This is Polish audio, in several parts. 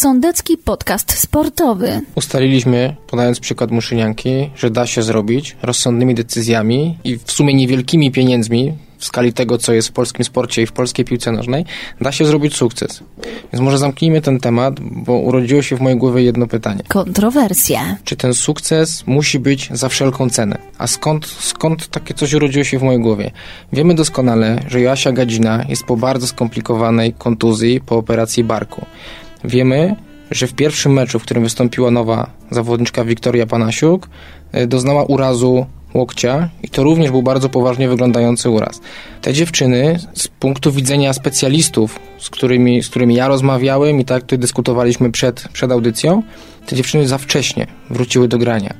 Sądecki Podcast Sportowy. Ustaliliśmy, podając przykład Muszynianki, że da się zrobić rozsądnymi decyzjami i w sumie niewielkimi pieniędzmi w skali tego, co jest w polskim sporcie i w polskiej piłce nożnej, da się zrobić sukces. Więc może zamknijmy ten temat, bo urodziło się w mojej głowie jedno pytanie. Kontrowersja. Czy ten sukces musi być za wszelką cenę? A skąd, skąd takie coś urodziło się w mojej głowie? Wiemy doskonale, że Joasia Gadzina jest po bardzo skomplikowanej kontuzji po operacji barku. Wiemy, że w pierwszym meczu, w którym wystąpiła nowa zawodniczka Wiktoria Panasiuk, e, doznała urazu łokcia i to również był bardzo poważnie wyglądający uraz. Te dziewczyny z punktu widzenia specjalistów, z którymi, z którymi ja rozmawiałem i tak tutaj dyskutowaliśmy przed, przed audycją, te dziewczyny za wcześnie wróciły do grania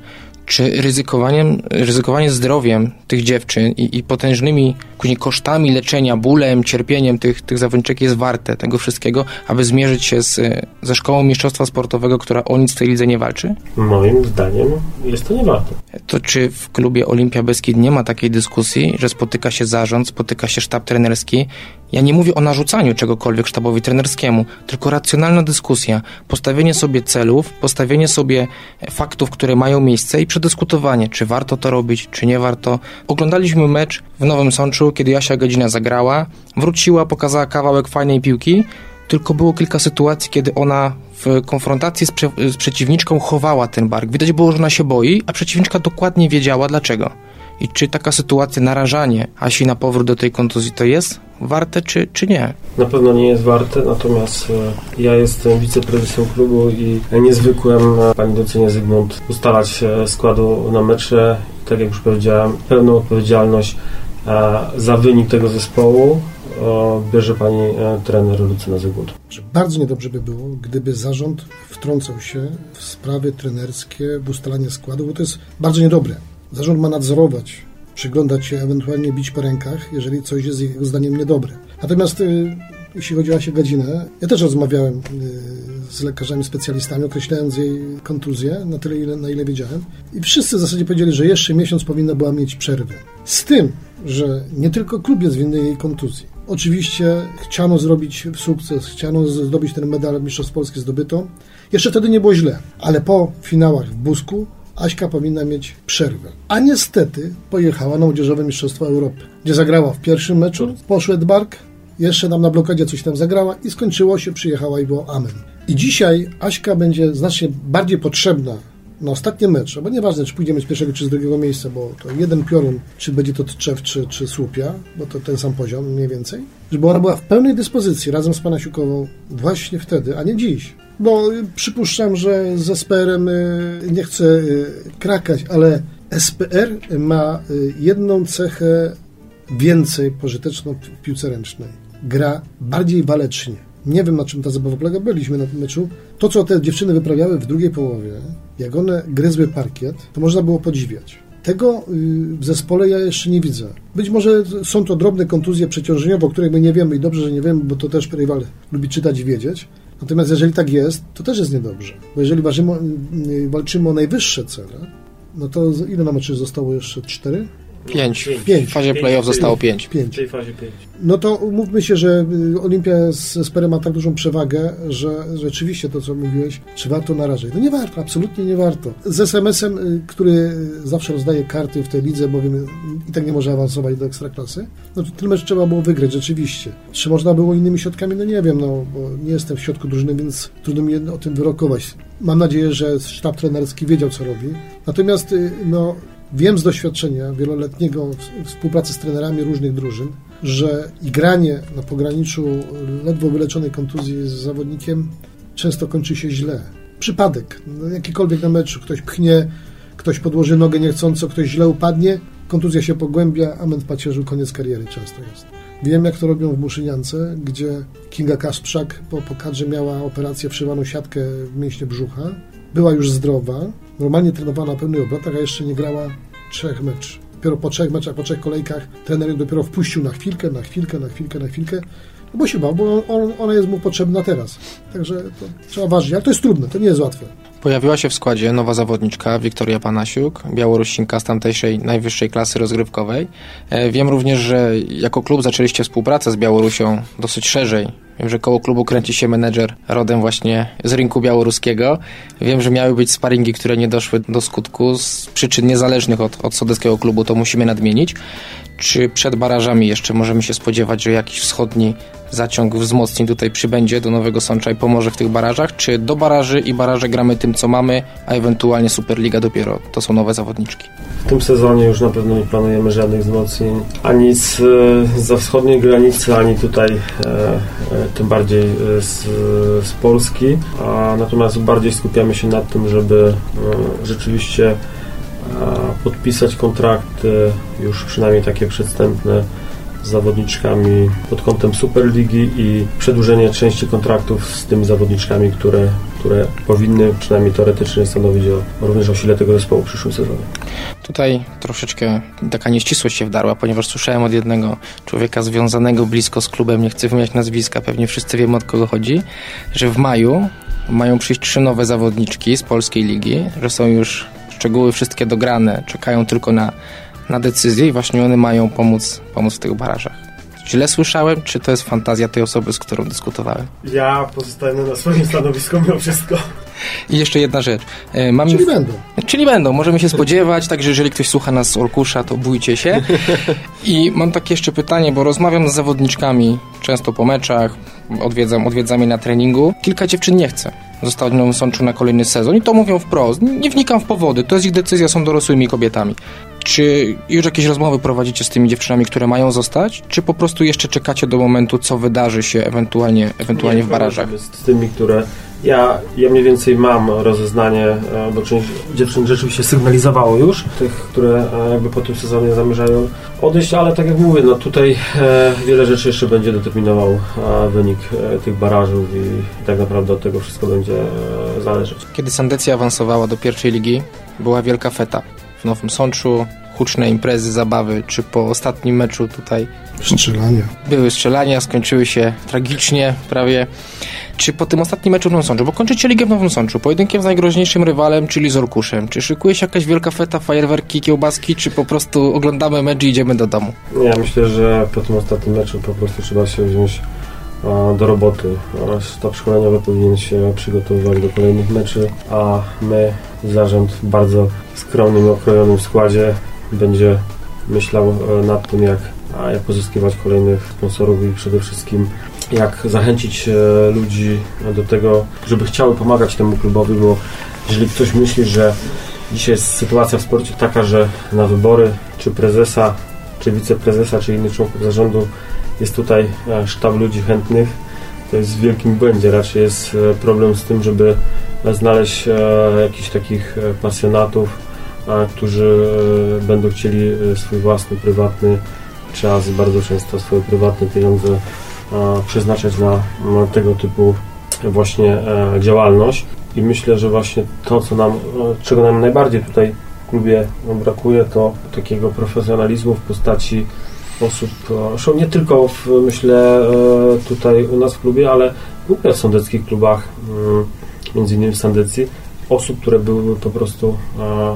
czy ryzykowaniem, ryzykowanie zdrowiem tych dziewczyn i, i potężnymi później kosztami leczenia, bólem, cierpieniem tych, tych zawodniczek jest warte tego wszystkiego, aby zmierzyć się z, ze szkołą mistrzostwa sportowego, która o nic w tej lidze nie walczy? Moim zdaniem jest to nie warte. To czy w klubie Olimpia Beskid nie ma takiej dyskusji, że spotyka się zarząd, spotyka się sztab trenerski ja nie mówię o narzucaniu czegokolwiek sztabowi trenerskiemu, tylko racjonalna dyskusja, postawienie sobie celów, postawienie sobie faktów, które mają miejsce i przedyskutowanie, czy warto to robić, czy nie warto. Oglądaliśmy mecz w Nowym Sączu, kiedy Jasia Godzina zagrała, wróciła, pokazała kawałek fajnej piłki, tylko było kilka sytuacji, kiedy ona w konfrontacji z, prze z przeciwniczką chowała ten bark. Widać było, że ona się boi, a przeciwniczka dokładnie wiedziała dlaczego. I czy taka sytuacja, narażanie Asi na powrót do tej kontuzji to jest warte, czy, czy nie? Na pewno nie jest warte, natomiast e, ja jestem wiceprezesem klubu i niezwykłem, e, pani docenia Zygmunt, ustalać składu na mecze. Tak jak już powiedziałem, pełną odpowiedzialność e, za wynik tego zespołu bierze pani trener Lucyna Zygmunt. Bardzo niedobrze by było, gdyby zarząd wtrącał się w sprawy trenerskie, w ustalanie składu, bo to jest bardzo niedobre. Zarząd ma nadzorować, przyglądać się, ewentualnie bić po rękach, jeżeli coś jest jego zdaniem niedobre. Natomiast y, jeśli chodzi o Asię Gadzinę, ja też rozmawiałem y, z lekarzami specjalistami, określając jej kontuzję na tyle, ile, na ile wiedziałem. I wszyscy w zasadzie powiedzieli, że jeszcze miesiąc powinna była mieć przerwę. Z tym, że nie tylko klub jest winny jej kontuzji. Oczywiście chciano zrobić sukces, chciano zdobyć ten medal Mistrzostw Polski zdobyto. Jeszcze wtedy nie było źle, ale po finałach w Busku Aśka powinna mieć przerwę. A niestety pojechała na Młodzieżowe Mistrzostwa Europy, gdzie zagrała w pierwszym meczu, poszły Edbark, jeszcze nam na blokadzie coś tam zagrała i skończyło się, przyjechała i było amen. I dzisiaj Aśka będzie znacznie bardziej potrzebna na ostatni mecz, bo nieważne, czy pójdziemy z pierwszego czy z drugiego miejsca, bo to jeden piorun, czy będzie to Tczew, czy, czy Słupia, bo to ten sam poziom mniej więcej, żeby ona była w pełnej dyspozycji razem z Panasiukową właśnie wtedy, a nie dziś. Bo przypuszczam, że z SPR-em y, nie chcę y, krakać, ale SPR ma y, jedną cechę więcej pożyteczną w piłce ręcznej. Gra bardziej walecznie. Nie wiem, na czym ta zabawa polega. Byliśmy na tym meczu. To, co te dziewczyny wyprawiały w drugiej połowie, jak one gryzły parkiet, to można było podziwiać. Tego w zespole ja jeszcze nie widzę. Być może są to drobne kontuzje przeciążeniowe, o których my nie wiemy i dobrze, że nie wiemy, bo to też rywal lubi czytać i wiedzieć. Natomiast jeżeli tak jest, to też jest niedobrze. Bo jeżeli walczymy, walczymy o najwyższe cele, no to ile na meczy zostało jeszcze? Cztery? Pięć. pięć. W fazie playoff zostało pięć. pięć. W tej fazie pięć. No to umówmy się, że y, Olimpia z Sperem ma tak dużą przewagę, że rzeczywiście to, co mówiłeś, czy warto narażać? No nie warto, absolutnie nie warto. Z SMS-em, y, który zawsze rozdaje karty w tej lidze, bowiem i tak nie może awansować do ekstraklasy, no to mecz trzeba było wygrać rzeczywiście. Czy można było innymi środkami? No nie wiem, no bo nie jestem w środku drużyny, więc trudno mi o tym wyrokować. Mam nadzieję, że sztab trenerski wiedział, co robi. Natomiast y, no, Wiem z doświadczenia wieloletniego współpracy z trenerami różnych drużyn, że igranie na pograniczu ledwo wyleczonej kontuzji z zawodnikiem często kończy się źle. Przypadek, no, jakikolwiek na meczu, ktoś pchnie, ktoś podłoży nogę niechcąco, ktoś źle upadnie, kontuzja się pogłębia, a w pacierzu, koniec kariery często jest. Wiem, jak to robią w Muszyniance, gdzie Kinga Kasprzak po, po miała operację wszywaną siatkę w mięśnie brzucha, była już zdrowa, normalnie trenowała na pełnych obrotach, a jeszcze nie grała trzech mecz. Dopiero po trzech meczach, po trzech kolejkach trener ją dopiero wpuścił na chwilkę, na chwilkę, na chwilkę, na chwilkę. No bo się bał, bo on, ona jest mu potrzebna teraz. Także to trzeba ważyć, ale to jest trudne, to nie jest łatwe. Pojawiła się w składzie nowa zawodniczka, Wiktoria Panasiuk, Białorusinka z tamtejszej najwyższej klasy rozgrywkowej. E, wiem również, że jako klub zaczęliście współpracę z Białorusią dosyć szerzej Wiem, że koło klubu kręci się menedżer rodem właśnie z rynku białoruskiego. Wiem, że miały być sparingi, które nie doszły do skutku z przyczyn niezależnych od, od sodeckiego klubu, to musimy nadmienić. Czy przed barażami jeszcze możemy się spodziewać, że jakiś wschodni zaciąg wzmocnień tutaj przybędzie do Nowego Sącza i pomoże w tych barażach? Czy do baraży i baraże gramy tym, co mamy, a ewentualnie Superliga dopiero to są nowe zawodniczki? W tym sezonie już na pewno nie planujemy żadnych wzmocnień ani z, za wschodniej granicy, ani tutaj e, e, tym bardziej z, z Polski. A natomiast bardziej skupiamy się na tym, żeby e, rzeczywiście podpisać kontrakty już przynajmniej takie przedstępne z zawodniczkami pod kątem Superligi i przedłużenie części kontraktów z tymi zawodniczkami, które, które powinny przynajmniej teoretycznie stanowić o, również o sile tego zespołu w przyszłym sezonie. Tutaj troszeczkę taka nieścisłość się wdarła, ponieważ słyszałem od jednego człowieka związanego blisko z klubem, nie chcę wymieniać nazwiska, pewnie wszyscy wiemy od kogo chodzi, że w maju mają przyjść trzy nowe zawodniczki z polskiej ligi, że są już szczegóły wszystkie dograne, czekają tylko na, na decyzję i właśnie one mają pomóc, pomóc w tych barażach. Źle słyszałem, czy to jest fantazja tej osoby, z którą dyskutowałem? Ja pozostaję na swoim stanowisku mimo wszystko. I jeszcze jedna rzecz. E, mam czyli będą. Czyli będą, możemy się spodziewać, także jeżeli ktoś słucha nas z Orkusza, to bójcie się. I mam takie jeszcze pytanie, bo rozmawiam z zawodniczkami często po meczach, odwiedzam, odwiedzam je na treningu. Kilka dziewczyn nie chce Nowym Sączu na kolejny sezon i to mówią wprost. Nie wnikam w powody, to jest ich decyzja, są dorosłymi kobietami. Czy już jakieś rozmowy prowadzicie z tymi dziewczynami, które mają zostać, czy po prostu jeszcze czekacie do momentu, co wydarzy się ewentualnie, ewentualnie nie, w barażach? Z tymi, które ja, ja mniej więcej mam rozeznanie, e, bo część dziewczyn rzeczywiście sygnalizowało już, tych, które e, jakby po tym sezonie zamierzają odejść, ale tak jak mówię, no tutaj e, wiele rzeczy jeszcze będzie determinował wynik tych barażów i tak naprawdę od tego wszystko będzie zależeć. Kiedy Sandecja awansowała do pierwszej ligi, była wielka feta w Nowym Sączu, huczne imprezy, zabawy, czy po ostatnim meczu tutaj... Strzelania. Były strzelania, skończyły się tragicznie prawie. Czy po tym ostatnim meczu w Nowym Sączu, bo kończycie ligę w Nowym Sączu, pojedynkiem z najgroźniejszym rywalem, czyli z Orkuszem, czy szykuje się jakaś wielka feta, fajerwerki, kiełbaski, czy po prostu oglądamy mecz i idziemy do domu? Ja myślę, że po tym ostatnim meczu po prostu trzeba się wziąć do roboty. Sztab szkoleniowy powinien się przygotowywać do kolejnych meczy, a my, zarząd w bardzo skromnym, okrojonym składzie będzie myślał e, nad tym, jak, jak pozyskiwać kolejnych sponsorów i przede wszystkim jak zachęcić e, ludzi do tego, żeby chciały pomagać temu klubowi, bo jeżeli ktoś myśli, że dzisiaj jest sytuacja w sporcie taka, że na wybory czy prezesa, czy wiceprezesa, czy innych członków zarządu jest tutaj e, sztab ludzi chętnych, to jest w wielkim błędzie. Raczej jest problem z tym, żeby znaleźć jakichś takich pasjonatów, którzy e, będą chcieli e, swój własny, prywatny czas, bardzo często swoje prywatne pieniądze przeznaczać na, tego typu właśnie e, działalność. I myślę, że właśnie to, co nam, czego nam najbardziej tutaj w klubie brakuje, to takiego profesjonalizmu w postaci osób, zresztą nie tylko w, myślę tutaj u nas w klubie, ale w ogóle w sądeckich klubach, mm, między innymi w Sandecji, osób, które byłyby po prostu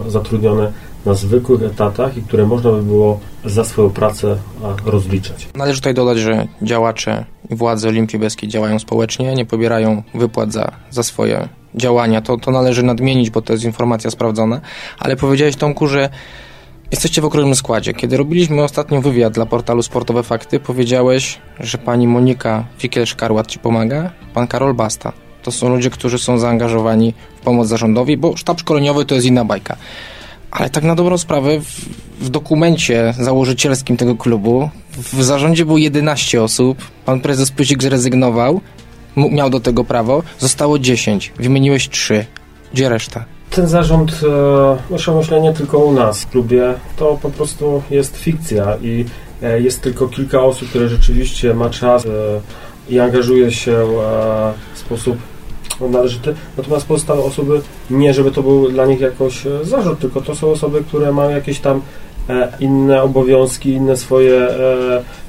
zatrudnione na zwykłych etatach i które można by było za swoją pracę rozliczać. Należy tutaj dodać, że działacze i władze Olimpii działają społecznie, nie pobierają wypłat za, za swoje działania. To, to należy nadmienić, bo to jest informacja sprawdzona. Ale powiedziałeś, Tomku, że jesteście w okrągłym składzie. Kiedy robiliśmy ostatnio wywiad dla portalu Sportowe Fakty, powiedziałeś, że pani Monika Fikiel-Szkarłat ci pomaga, pan Karol Basta. To są ludzie, którzy są zaangażowani w pomoc zarządowi, bo sztab szkoleniowy to jest inna bajka. Ale tak na dobrą sprawę w, w dokumencie założycielskim tego klubu w zarządzie było 11 osób. Pan prezes Pyzik zrezygnował, miał do tego prawo. Zostało 10. Wymieniłeś 3. Gdzie reszta? Ten zarząd, e, nie tylko u nas w klubie, to po prostu jest fikcja i e, jest tylko kilka osób, które rzeczywiście ma czas e, i angażuje się e, w sposób należyty. Natomiast pozostałe osoby, nie żeby to był dla nich jakoś e, zarzut, tylko to są osoby, które mają jakieś tam e, inne obowiązki, inne swoje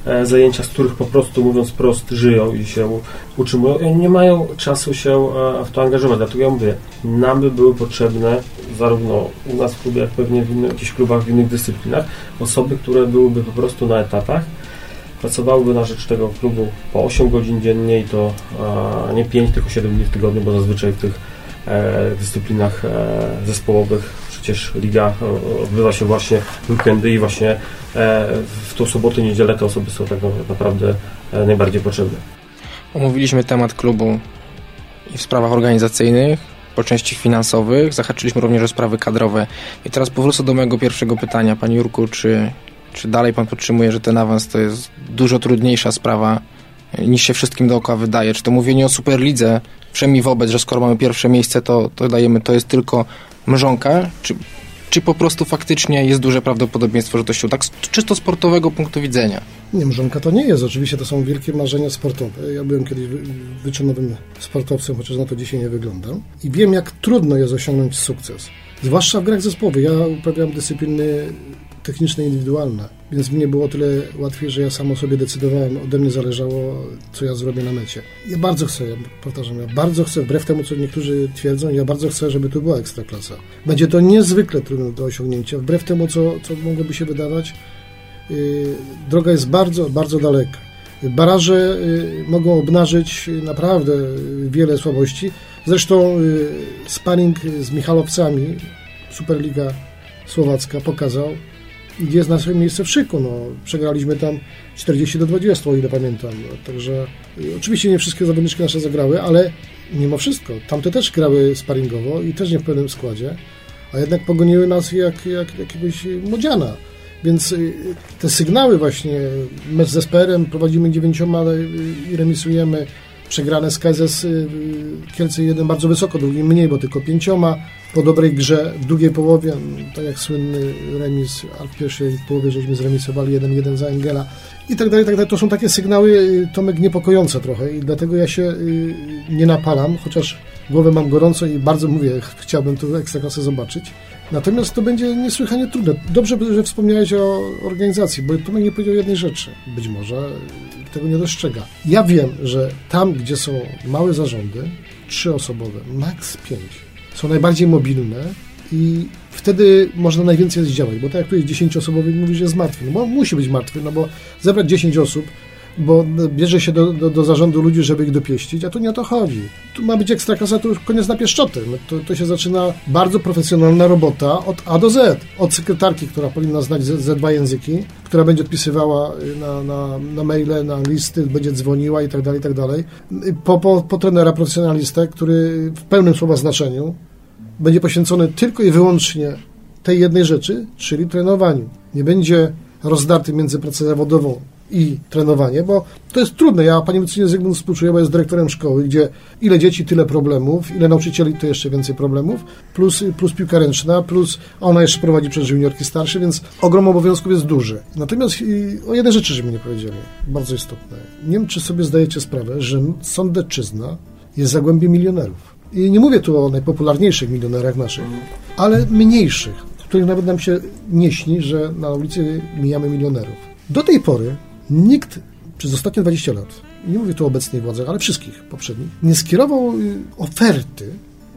e, zajęcia, z których po prostu, mówiąc prost, żyją i się utrzymują i nie mają czasu się w to angażować. Dlatego ja mówię, nam by były potrzebne zarówno u nas w klubie, jak pewnie w innych, jakichś klubach w innych dyscyplinach, osoby, które byłyby po prostu na etatach, pracowałyby na rzecz tego klubu po 8 godzin dziennie i to nie 5, tylko 7 dni w tygodniu, bo zazwyczaj w tych e, dyscyplinach e, zespołowych przecież liga odbywa się właśnie w weekendy i właśnie w tą sobotę, niedzielę te osoby są tak naprawdę najbardziej potrzebne. Omówiliśmy temat klubu i w sprawach organizacyjnych, po części finansowych, zahaczyliśmy również o sprawy kadrowe. I teraz powrócę do mojego pierwszego pytania. Panie Jurku, czy, czy dalej Pan podtrzymuje, że ten awans to jest dużo trudniejsza sprawa niż się wszystkim dookoła wydaje? Czy to mówienie o Superlidze, przynajmniej wobec, że skoro mamy pierwsze miejsce, to, to dajemy, to jest tylko mrzonka? Czy, czy po prostu faktycznie jest duże prawdopodobieństwo, że to się tak z czysto sportowego punktu widzenia? Nie, mrzonka to nie jest. Oczywiście to są wielkie marzenia sportowe. Ja byłem kiedyś wyczynowym sportowcem, chociaż na to dzisiaj nie wyglądam. I wiem, jak trudno jest osiągnąć sukces. Zwłaszcza w grach zespołowych. Ja uprawiam dyscypliny techniczne, indywidualne, więc mnie było tyle łatwiej, że ja sam o sobie decydowałem, ode mnie zależało, co ja zrobię na mecie. Ja bardzo chcę, ja powtarzam, ja bardzo chcę, wbrew temu, co niektórzy twierdzą, ja bardzo chcę, żeby to była ekstraklasa. Będzie to niezwykle trudne do osiągnięcia, wbrew temu, co, co mogłoby się wydawać, yy, droga jest bardzo, bardzo daleka. Baraże yy, mogą obnażyć naprawdę wiele słabości. Zresztą sparring z Michalowcami, Superliga Słowacka pokazał, jest na swoim miejsce w szyku. No, przegraliśmy tam 40 do 20, o ile pamiętam. No, także y, oczywiście nie wszystkie zawodniczki nasze zagrały, ale mimo wszystko, tamte też grały sparingowo i też nie w pełnym składzie, a jednak pogoniły nas jak, jak jakiegoś młodziana. Więc y, te sygnały właśnie, mecz z Esperem, prowadzimy dziewięcioma i remisujemy, przegrane z KZS Kielce jeden bardzo wysoko, drugi mniej, bo tylko pięcioma. Po dobrej grze w drugiej połowie, tak jak słynny remis, a w pierwszej połowie żeśmy zremisowali 1-1 za Engela i tak dalej, tak dalej. To są takie sygnały, y, Tomek, niepokojące trochę i dlatego ja się y, nie napalam, chociaż głowę mam gorąco i bardzo mówię, chciałbym tu Ekstraklasę zobaczyć. Natomiast to będzie niesłychanie trudne. Dobrze, że wspomniałeś o organizacji, bo Tomek nie powiedział jednej rzeczy. Być może tego nie dostrzega. Ja wiem, że tam, gdzie są małe zarządy, trzyosobowe, maks pięć, są najbardziej mobilne i wtedy można najwięcej zdziałać, bo tak jak tu jest dziesięcioosobowy, mówi, że jest martwy, no bo musi być martwy, no bo zebrać 10 osób, bo bierze się do, do, do, zarządu ludzi, żeby ich dopieścić, a tu nie o to chodzi. Tu ma być ekstraklasa, to już koniec na pieszczoty. No to, to się zaczyna bardzo profesjonalna robota od A do Z. Od sekretarki, która powinna znać ze dwa języki, która będzie odpisywała na, na, na maile, na listy, będzie dzwoniła i tak dalej, i tak dalej. Po, po, po trenera profesjonalistę, który w pełnym słowa znaczeniu będzie poświęcony tylko i wyłącznie tej jednej rzeczy, czyli trenowaniu. Nie będzie rozdarty między pracą zawodową i trenowanie, bo to jest trudne. Ja pani medycynie Zygmunt współczuję, bo jest dyrektorem szkoły, gdzie ile dzieci, tyle problemów, ile nauczycieli, to jeszcze więcej problemów, plus, plus piłka ręczna, plus ona jeszcze prowadzi przez juniorki starsze, więc ogrom obowiązków jest duży. Natomiast o jednej rzeczy, że mi nie powiedzieli, bardzo istotne. Nie wiem, czy sobie zdajecie sprawę, że Sądecczyzna jest zagłębiem milionerów. I nie mówię tu o najpopularniejszych milionerach naszych, ale mniejszych, których nawet nam się nie śni, że na ulicy mijamy milionerów. Do tej pory nikt przez ostatnie 20 lat, nie mówię tu o obecnej władzy, ale wszystkich poprzednich, nie skierował y, oferty,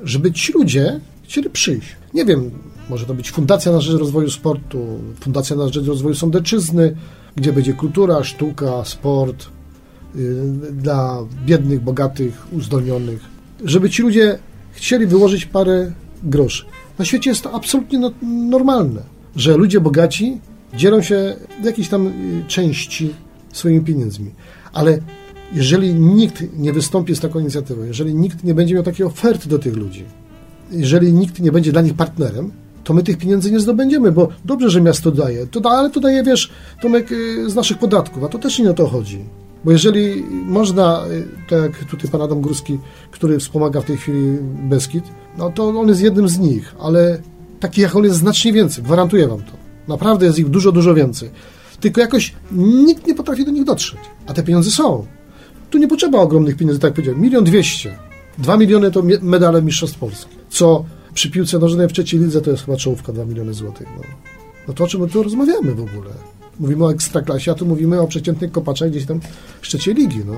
żeby ci ludzie chcieli przyjść. Nie wiem, może to być Fundacja na Rzecz Rozwoju Sportu, Fundacja na Rzecz Rozwoju Sądeczyzny, gdzie będzie kultura, sztuka, sport yy, dla biednych, bogatych, uzdolnionych. Żeby ci ludzie chcieli wyłożyć parę groszy. Na świecie jest to absolutnie no, normalne, że ludzie bogaci dzielą się w jakiejś tam y, części swoimi pieniędzmi. Ale jeżeli nikt nie wystąpi z taką inicjatywą, jeżeli nikt nie będzie miał takiej oferty do tych ludzi, jeżeli nikt nie będzie dla nich partnerem, to my tych pieniędzy nie zdobędziemy, bo dobrze, że miasto daje, to da, ale to daje, wiesz, Tomek, y, z naszych podatków, a to też nie o to chodzi. Bo jeżeli można, y, tak jak tutaj pan Adam Górski, który wspomaga w tej chwili Beskid, no to on jest jednym z nich, ale takich jak on jest znacznie więcej, gwarantuję wam to. Naprawdę jest ich dużo, dużo więcej. Tylko jakoś nikt nie potrafi do nich dotrzeć. A te pieniądze są. Tu nie potrzeba ogromnych pieniędzy, tak jak powiedziałem. Milion dwieście. Dwa miliony to medale Mistrzostw Polski. Co przy piłce nożnej w trzeciej lidze to jest chyba czołówka 2 miliony złotych. No. no to o czym my tu rozmawiamy w ogóle? Mówimy o ekstraklasie, a tu mówimy o przeciętnych kopaczach gdzieś tam w trzeciej ligi. No.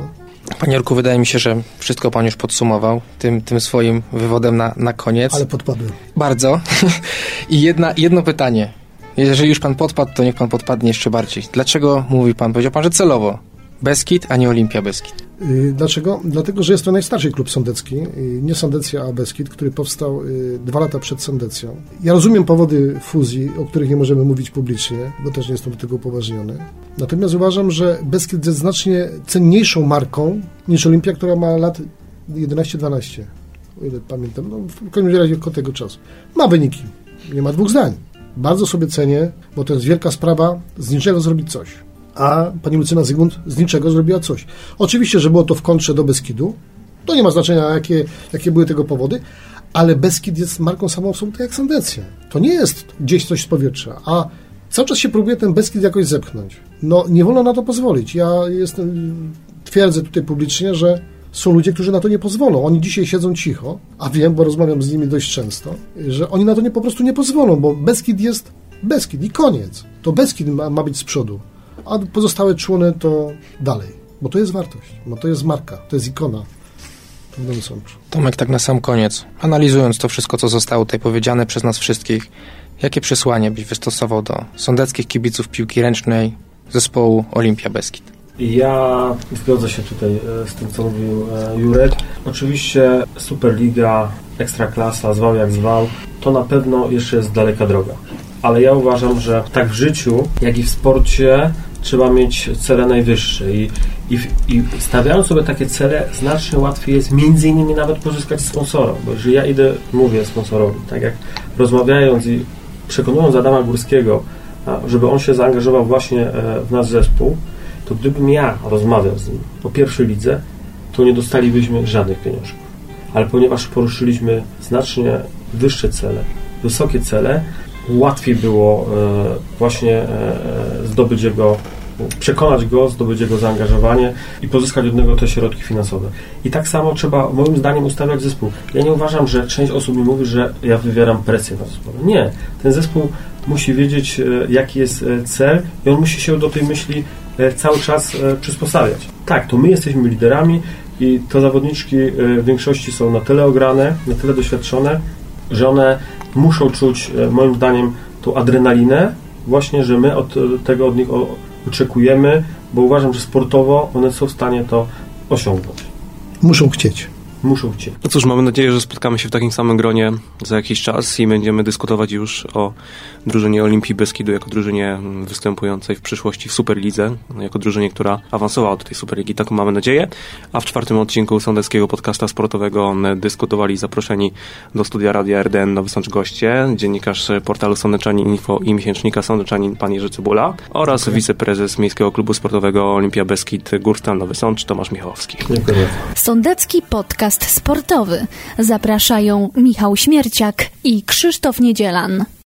Panie Jurku, wydaje mi się, że wszystko Pan już podsumował tym, tym swoim wywodem na, na koniec. Ale podpadłem. Bardzo. I jedna, jedno pytanie Jeżeli już pan podpadł, to niech pan podpadnie jeszcze bardziej. Dlaczego mówi pan? Powiedział pan, że celowo. Beskid, a nie Olimpia Beskid. Y, Dlaczego? Dlatego, że jest to najstarszy klub sądecki, y, nie Sandecja, a Beskid, który powstał y, dwa lata przed Sandecją. Ja rozumiem powody fuzji, o których nie możemy mówić publicznie, bo też nie jestem do tego upoważniony. Natomiast uważam, że Beskid jest znacznie cenniejszą marką niż Olimpia, która ma lat 11-12, o ile pamiętam, no w każdym razie od tego czasu. Ma wyniki, nie ma dwóch zdań. Bardzo sobie cenię, bo to jest wielka sprawa z niczego zrobić coś a pani Lucyna Zygmunt z niczego zrobiła coś. Oczywiście, że było to w kontrze do Beskidu, to nie ma znaczenia, jakie, jakie były tego powody, ale Beskid jest marką samą tak jak Sandecja. To nie jest gdzieś coś z powietrza, a cały czas się próbuje ten Beskid jakoś zepchnąć. No, nie wolno na to pozwolić. Ja jestem, twierdzę tutaj publicznie, że są ludzie, którzy na to nie pozwolą. Oni dzisiaj siedzą cicho, a wiem, bo rozmawiam z nimi dość często, że oni na to nie, po prostu nie pozwolą, bo Beskid jest Beskid i koniec. To Beskid ma, ma być z przodu a pozostałe człony to dalej, bo to jest wartość, bo to jest marka, to jest ikona. Tomek, tak na sam koniec, analizując to wszystko, co zostało tutaj powiedziane przez nas wszystkich, jakie przesłanie byś wystosował do sądeckich kibiców piłki ręcznej zespołu Olimpia Beskid? Ja zgodzę się tutaj e, z tym, co mówił e, Jurek. Oczywiście Superliga, Ekstraklasa, zwał jak zwał, to na pewno jeszcze jest daleka droga. Ale ja uważam, że tak w życiu, jak i w sporcie trzeba mieć cele najwyższe i, i, i stawiając sobie takie cele, znacznie łatwiej jest między innymi nawet pozyskać sponsora, bo jeżeli ja idę, mówię sponsorowi, tak jak rozmawiając i przekonując Adama Górskiego, żeby on się zaangażował właśnie e, w nasz zespół, to gdybym ja rozmawiał z nim o pierwszej lidze, to nie dostalibyśmy żadnych pieniążków. Ale ponieważ poruszyliśmy znacznie wyższe cele, wysokie cele, łatwiej było e, właśnie e, zdobyć jego, przekonać go, zdobyć jego zaangażowanie i pozyskać od niego te środki finansowe. I tak samo trzeba, moim zdaniem, ustawiać zespół. Ja nie uważam, że część osób mi mówi, że ja wywieram presję na zespół. Nie. Ten zespół musi wiedzieć, e, jaki jest cel i on musi się do tej myśli cały czas przysposabiać. Tak, to my jesteśmy liderami i to zawodniczki w większości są na tyle ograne, na tyle doświadczone, że one muszą czuć, e, moim zdaniem, tą adrenalinę, właśnie, że my od tego od nich oczekujemy, bo uważam, że sportowo one są w stanie to osiągnąć. Muszą chcieć muszą chcieć. No cóż, mamy nadzieję, że spotkamy się w takim samym gronie za jakiś czas i będziemy dyskutować już o drużynie Olimpii Beskidu jako drużynie występującej w przyszłości w Superlidze, jako drużynie, która awansowała do tej Superligi, taką mamy nadzieję. A w czwartym odcinku sądeckiego podcasta sportowego dyskutowali zaproszeni do studia Radia RDN Nowy Sącz goście, dziennikarz portalu Sądeczanin Info i miesięcznika Sądeczanin pan Jerzy Cybula oraz okay. wiceprezes Miejskiego Klubu Sportowego Olimpia Beskid Górstal Nowy Sącz Tomasz Michałowski. Dziękuję. Sądecki podcast podcast sportowy. Zapraszają Michał Śmierciak i Krzysztof Niedzielan.